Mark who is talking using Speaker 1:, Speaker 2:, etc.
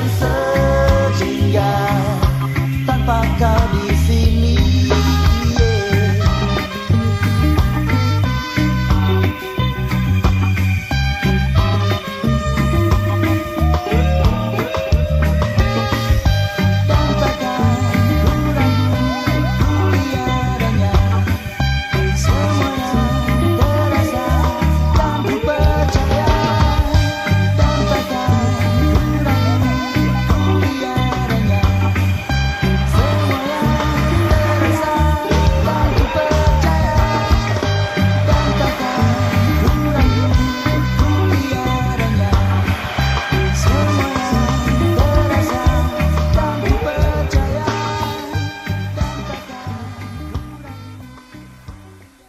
Speaker 1: answer.